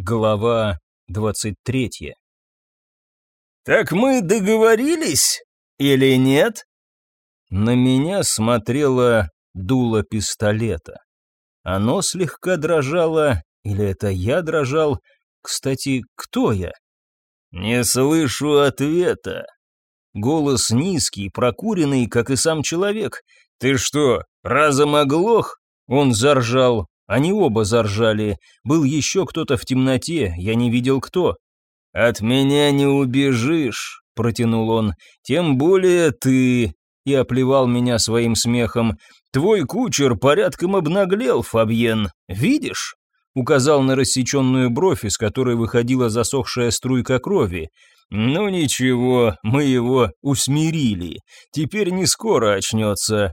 Глава двадцать третья. «Так мы договорились или нет?» На меня смотрело дуло пистолета. Оно слегка дрожало, или это я дрожал? Кстати, кто я? «Не слышу ответа». Голос низкий, прокуренный, как и сам человек. «Ты что, разом оглох?» Он заржал, они оба заржали. Был еще кто-то в темноте, я не видел кто. «От меня не убежишь», — протянул он, — «тем более ты...» И оплевал меня своим смехом. «Твой кучер порядком обнаглел, Фабьен, видишь?» Указал на рассеченную бровь, из которой выходила засохшая струйка крови. «Ну ничего, мы его усмирили. Теперь не скоро очнется».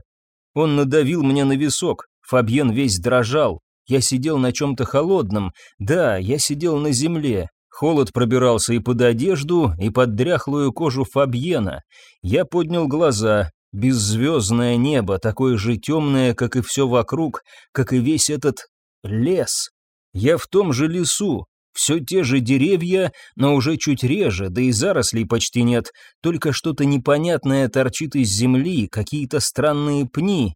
Он надавил мне на висок. Фабьен весь дрожал. Я сидел на чем-то холодном. Да, я сидел на земле. Холод пробирался и под одежду, и под дряхлую кожу Фабьена. Я поднял глаза. Беззвездное небо, такое же темное, как и все вокруг, как и весь этот лес. Я в том же лесу, все те же деревья, но уже чуть реже, да и зарослей почти нет, только что-то непонятное торчит из земли, какие-то странные пни.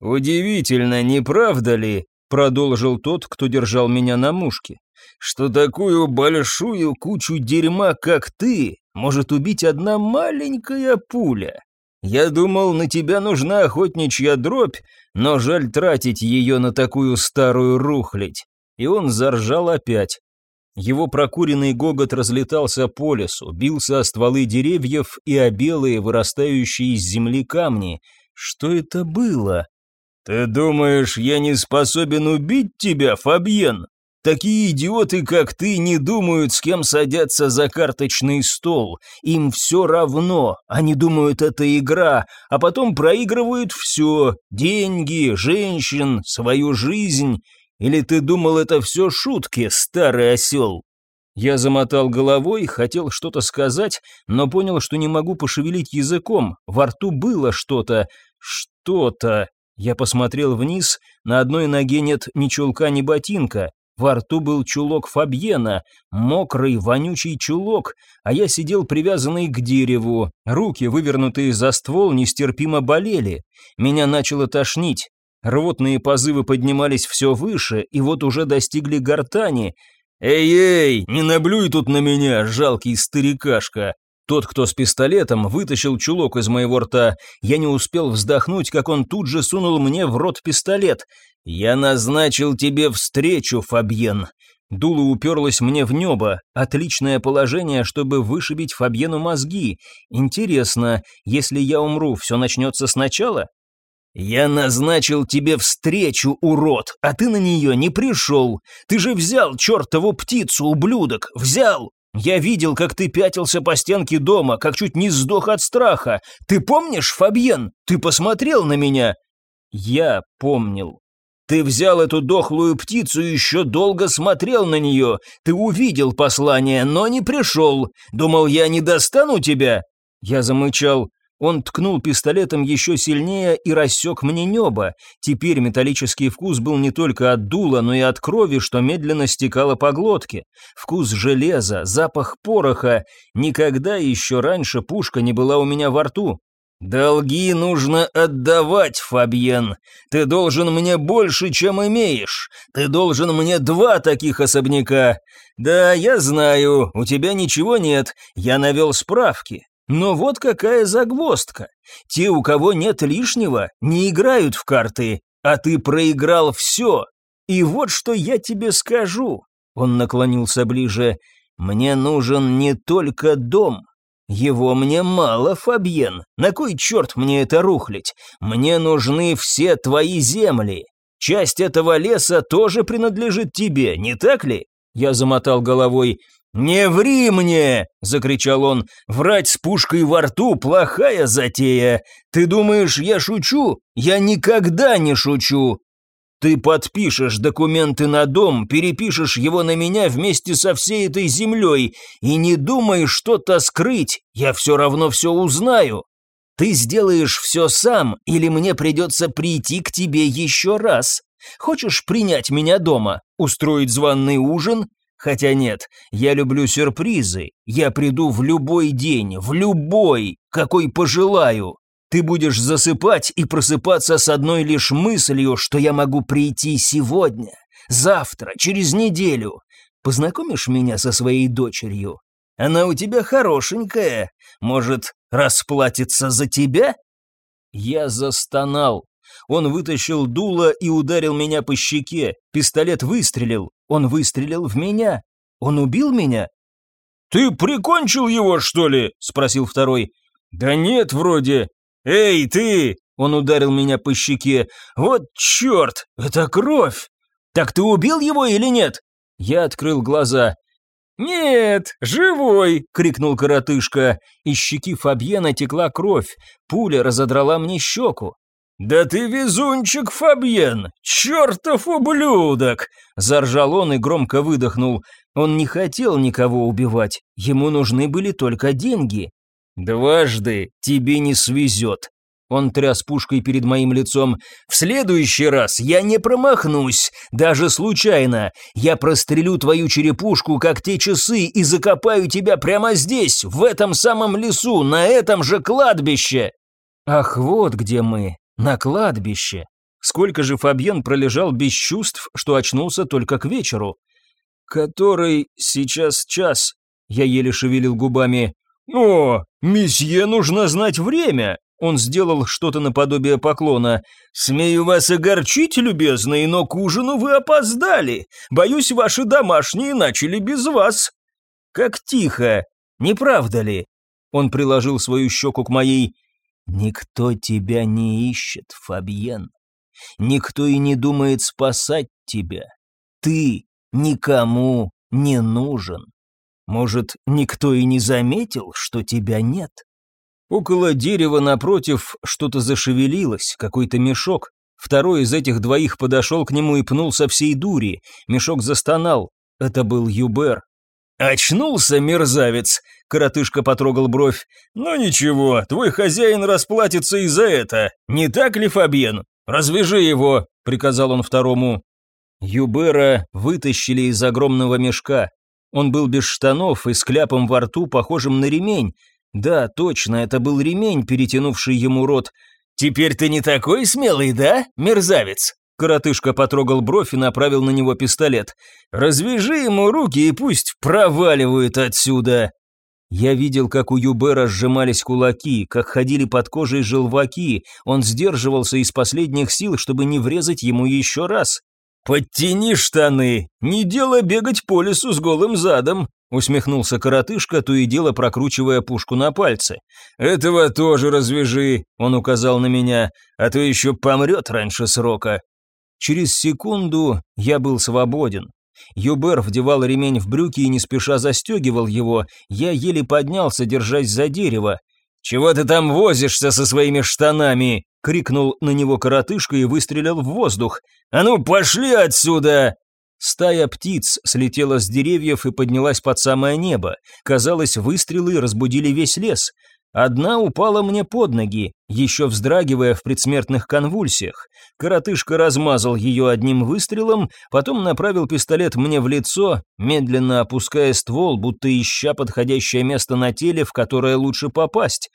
«Удивительно, не правда ли?» Продолжил тот, кто держал меня на мушке. «Что такую большую кучу дерьма, как ты, может убить одна маленькая пуля? Я думал, на тебя нужна охотничья дробь, но жаль тратить ее на такую старую рухлядь». И он заржал опять. Его прокуренный гогот разлетался по лесу, бился о стволы деревьев и о белые, вырастающие из земли камни. Что это было? «Ты думаешь, я не способен убить тебя, Фабьен? Такие идиоты, как ты, не думают, с кем садятся за карточный стол. Им все равно. Они думают, это игра, а потом проигрывают все. Деньги, женщин, свою жизнь. Или ты думал, это все шутки, старый осел?» Я замотал головой, хотел что-то сказать, но понял, что не могу пошевелить языком. Во рту было что-то, что-то. Я посмотрел вниз, на одной ноге нет ни чулка, ни ботинка. Во рту был чулок Фабьена, мокрый, вонючий чулок, а я сидел привязанный к дереву. Руки, вывернутые за ствол, нестерпимо болели. Меня начало тошнить. Рвотные позывы поднимались все выше, и вот уже достигли гортани. «Эй-эй, не наблюй тут на меня, жалкий старикашка!» Тот, кто с пистолетом, вытащил чулок из моего рта. Я не успел вздохнуть, как он тут же сунул мне в рот пистолет. «Я назначил тебе встречу, Фабьен». Дуло уперлось мне в небо. Отличное положение, чтобы вышибить Фабьену мозги. Интересно, если я умру, все начнется сначала? «Я назначил тебе встречу, урод, а ты на нее не пришел. Ты же взял чертову птицу, ублюдок, взял!» Я видел, как ты пятился по стенке дома, как чуть не сдох от страха. Ты помнишь, Фабьен? Ты посмотрел на меня?» «Я помнил». «Ты взял эту дохлую птицу и еще долго смотрел на нее. Ты увидел послание, но не пришел. Думал, я не достану тебя?» Я замычал. Он ткнул пистолетом еще сильнее и рассек мне небо. Теперь металлический вкус был не только от дула, но и от крови, что медленно стекало по глотке. Вкус железа, запах пороха. Никогда еще раньше пушка не была у меня во рту. «Долги нужно отдавать, Фабьен. Ты должен мне больше, чем имеешь. Ты должен мне два таких особняка. Да, я знаю, у тебя ничего нет. Я навел справки. Но вот какая загвоздка. Те, у кого нет лишнего, не играют в карты, а ты проиграл все. И вот что я тебе скажу. Он наклонился ближе. Мне нужен не только дом. Его мне мало, Фабьен. На кой черт мне это рухлить? Мне нужны все твои земли. Часть этого леса тоже принадлежит тебе, не так ли? Я замотал головой. «Не ври мне!» – закричал он. «Врать с пушкой во рту – плохая затея. Ты думаешь, я шучу? Я никогда не шучу. Ты подпишешь документы на дом, перепишешь его на меня вместе со всей этой землей, и не думай что-то скрыть, я все равно все узнаю. Ты сделаешь все сам, или мне придется прийти к тебе еще раз. Хочешь принять меня дома, устроить званный ужин, Хотя нет, я люблю сюрпризы. Я приду в любой день, в любой, какой пожелаю. Ты будешь засыпать и просыпаться с одной лишь мыслью, что я могу прийти сегодня, завтра, через неделю. Познакомишь меня со своей дочерью? Она у тебя хорошенькая. Может, расплатится за тебя?» Я застонал. Он вытащил дуло и ударил меня по щеке. Пистолет выстрелил. Он выстрелил в меня. Он убил меня? «Ты прикончил его, что ли?» – спросил второй. «Да нет, вроде. Эй, ты!» – он ударил меня по щеке. «Вот черт, это кровь! Так ты убил его или нет?» Я открыл глаза. «Нет, живой!» — крикнул коротышка. Из щеки Фабьена текла кровь. Пуля разодрала мне щеку. «Да ты везунчик, Фабьен! Чертов ублюдок!» Заржал он и громко выдохнул. Он не хотел никого убивать. Ему нужны были только деньги. «Дважды тебе не свезет», он тряс пушкой перед моим лицом. «В следующий раз я не промахнусь, даже случайно. Я прострелю твою черепушку, как те часы, и закопаю тебя прямо здесь, в этом самом лесу, на этом же кладбище!» Ах, вот где мы, на кладбище. Сколько же Фабьен пролежал без чувств, что очнулся только к вечеру? «Который сейчас час?» Я еле шевелил губами. «О, месье нужно знать время!» Он сделал что-то наподобие поклона. «Смею вас огорчить, любезные, но к ужину вы опоздали. Боюсь, ваши домашние начали без вас». «Как тихо, не правда ли?» Он приложил свою щеку к моей. «Никто тебя не ищет, Фабьен. Никто и не думает спасать тебя. Ты никому не нужен. Может, никто и не заметил, что тебя нет?» Около дерева напротив что-то зашевелилось, какой-то мешок. Второй из этих двоих подошел к нему и пнул со всей дури. Мешок застонал. Это был Юбер. «Очнулся, мерзавец!» — коротышка потрогал бровь. «Ну ничего, твой хозяин расплатится и за это. Не так ли, Фабьен? Развяжи его!» — приказал он второму. Юбера вытащили из огромного мешка. Он был без штанов и с кляпом во рту, похожим на ремень. Да, точно, это был ремень, перетянувший ему рот. «Теперь ты не такой смелый, да, мерзавец?» Коротышка потрогал бровь и направил на него пистолет. «Развяжи ему руки и пусть проваливают отсюда!» Я видел, как у Юбера сжимались кулаки, как ходили под кожей желваки. Он сдерживался из последних сил, чтобы не врезать ему еще раз. «Подтяни штаны! Не дело бегать по лесу с голым задом!» Усмехнулся коротышка, то и дело прокручивая пушку на пальце. «Этого тоже развяжи», — он указал на меня, «а то еще помрет раньше срока». Через секунду я был свободен. Юбер вдевал ремень в брюки и не спеша застегивал его, я еле поднялся, держась за дерево. «Чего ты там возишься со своими штанами?» — крикнул на него коротышка и выстрелил в воздух. «А ну, пошли отсюда!» Стая птиц слетела с деревьев и поднялась под самое небо. Казалось, выстрелы разбудили весь лес. Одна упала мне под ноги, еще вздрагивая в предсмертных конвульсиях. Коротышка размазал ее одним выстрелом, потом направил пистолет мне в лицо, медленно опуская ствол, будто ища подходящее место на теле, в которое лучше попасть.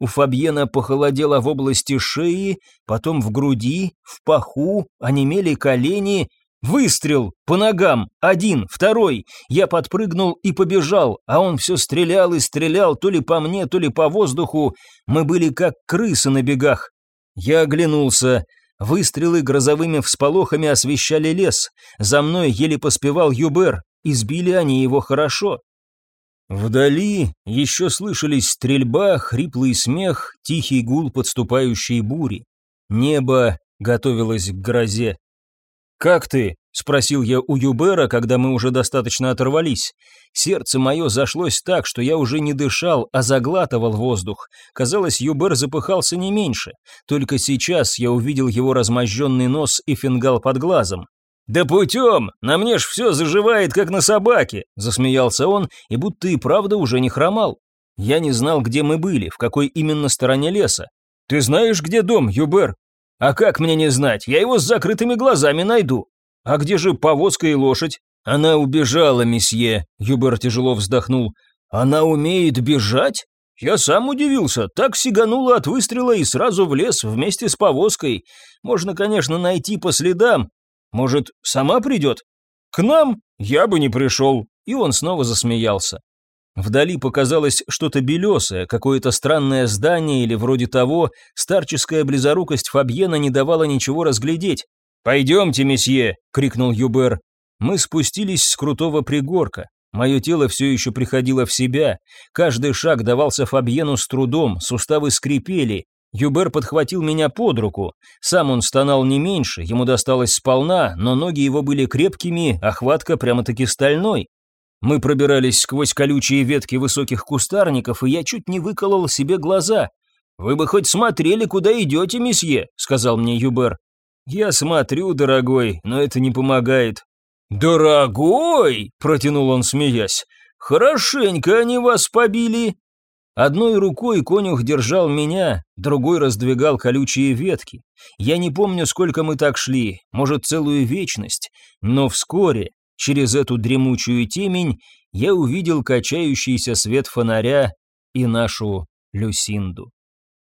У Фабьена похолодело в области шеи, потом в груди, в паху, онемели колени — Выстрел по ногам, один, второй. Я подпрыгнул и побежал, а он все стрелял и стрелял, то ли по мне, то ли по воздуху. Мы были как крысы на бегах. Я оглянулся. Выстрелы грозовыми всполохами освещали лес. За мной еле поспевал Юбер. Избили они его хорошо. Вдали еще слышались стрельба, хриплый смех, тихий гул подступающей бури. Небо готовилось к грозе. «Как ты?» – спросил я у Юбера, когда мы уже достаточно оторвались. Сердце мое зашлось так, что я уже не дышал, а заглатывал воздух. Казалось, Юбер запыхался не меньше. Только сейчас я увидел его размозженный нос и фингал под глазом. «Да путем! На мне ж все заживает, как на собаке!» – засмеялся он, и будто и правда уже не хромал. Я не знал, где мы были, в какой именно стороне леса. «Ты знаешь, где дом, Юбер?» А как мне не знать? Я его с закрытыми глазами найду. А где же повозка и лошадь? Она убежала, месье, Юбер тяжело вздохнул. Она умеет бежать? Я сам удивился, так сиганула от выстрела и сразу в лес вместе с повозкой. Можно, конечно, найти по следам. Может, сама придет? К нам я бы не пришел. И он снова засмеялся. Вдали показалось что-то белесое, какое-то странное здание или вроде того, старческая близорукость Фабьена не давала ничего разглядеть. «Пойдемте, месье!» — крикнул Юбер. Мы спустились с крутого пригорка. Мое тело все еще приходило в себя. Каждый шаг давался Фабьену с трудом, суставы скрипели. Юбер подхватил меня под руку. Сам он стонал не меньше, ему досталось сполна, но ноги его были крепкими, а хватка прямо-таки стальной. Мы пробирались сквозь колючие ветки высоких кустарников, и я чуть не выколол себе глаза. «Вы бы хоть смотрели, куда идете, месье», — сказал мне Юбер. «Я смотрю, дорогой, но это не помогает». «Дорогой!» — протянул он, смеясь. «Хорошенько они вас побили!» Одной рукой конюх держал меня, другой раздвигал колючие ветки. Я не помню, сколько мы так шли, может, целую вечность, но вскоре Через эту дремучую темень я увидел качающийся свет фонаря и нашу Люсинду.